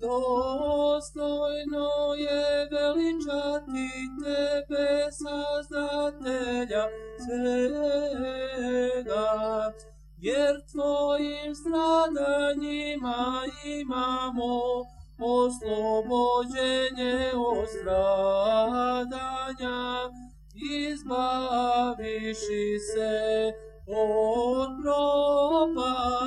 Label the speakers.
Speaker 1: Dostojno je veličati tebe, sazdatelja svega, jer tvojim stradanjima imamo oslobođenje od stradanja, izbaviši se od propasti.